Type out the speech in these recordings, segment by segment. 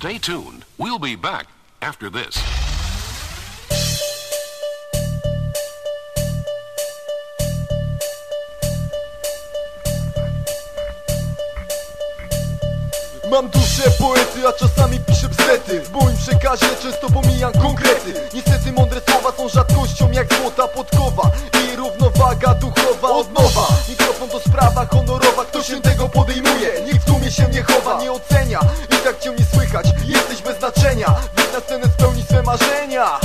Stay tuned. We'll be back after this. Mam duszę poety, a czasami piszę bzety W moim przekazie często pomijam konkrety Niestety mądre słowa są rzadkością jak złota podkowa I równowaga duchowa od nowa Mikrofon to sprawa honorowa, kto się tego podejmuje Nikt się nie chowa, nie ocenia I tak cię nie słychać, jesteś bez znaczenia Wyjdź na scenę, spełni swe marzenia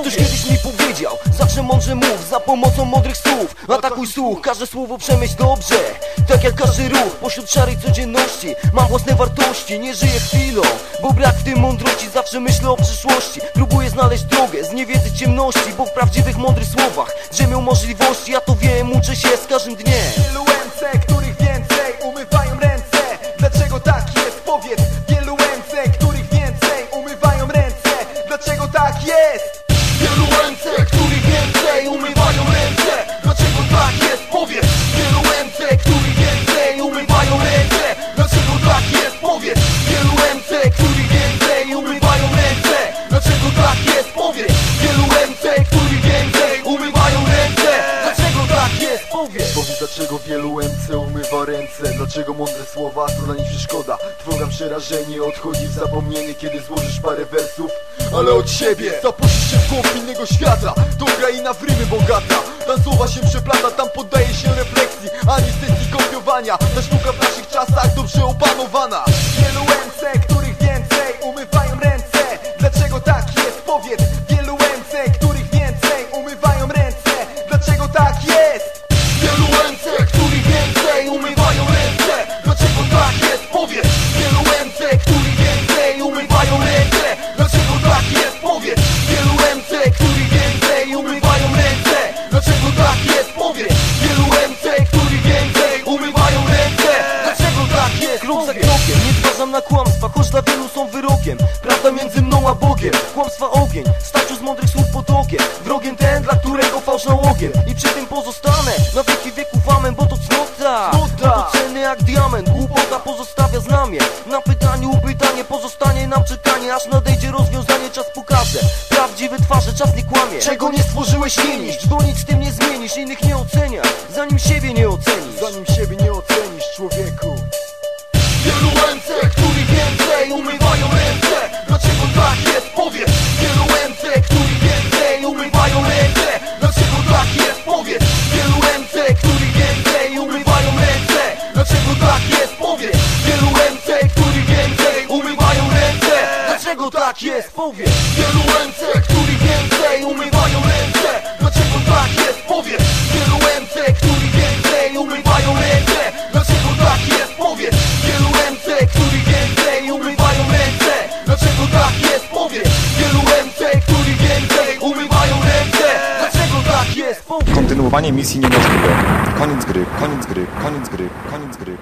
Ktoś kiedyś mi powiedział, zawsze mądrze mów Za pomocą mądrych słów, atakuj słuch Każde słowo przemyśl dobrze. Tak jak każdy ruch, pośród szarej codzienności Mam własne wartości, nie żyję chwilą Bo brak w tym mądrości, zawsze myślę o przyszłości. Próbuję znaleźć drogę z niewiedzy ciemności Bo w prawdziwych mądrych słowach drzemią możliwości. Ja to wiem, uczę się z każdym dniem Powiedz. Dlaczego wielu MC umywa ręce? Dlaczego mądre słowa to dla nich przeszkoda? Twoja przerażenie odchodzi w zapomnienie Kiedy złożysz parę wersów. Ale od siebie Zapuścisz się w głąb innego świata. To kraina w rymy bogata. Tam słowa się przeplata Tam poddaje się refleksji. Ani sesji kopiowania. Ta sztuka w naszych czasach dobrze opanowana zważam na kłamstwa Choć dla wielu są wyrokiem Prawda między mną a Bogiem. Kłamstwa ogień, starciu z mądrych słów potokiem Wrogiem ten, dla którego fałsz nałogiem I przy tym pozostanę. Na wieki wieków amen Bo to cnota, Cnota. bo to cenny jak diament. Głupota pozostawia znamie. Na pytaniu pytanie pozostanie nam czekanie Aż nadejdzie rozwiązanie, czas pokaże. Prawdziwe twarze, czas nie kłamie. Czego nie stworzyłeś nie niszcz Bo nic tym nie zmienisz, innych nie oceniasz Zanim siebie nie ocenisz Dlaczego tak jest? Powiedz Wielu MC, których więcej umywają ręce Dlaczego tak jest? Powiedz Wielu MC, których więcej umywają ręce Dlaczego tak jest? Powiedz Wielu MC, których więcej umywają ręce Dlaczego tak jest? Powiedz Wielu MC, których więcej umywają ręce Dlaczego tak jest? Powiedz Kontynuowanie misji niemożliwe. Koniec gry, koniec gry, koniec gry, koniec gry.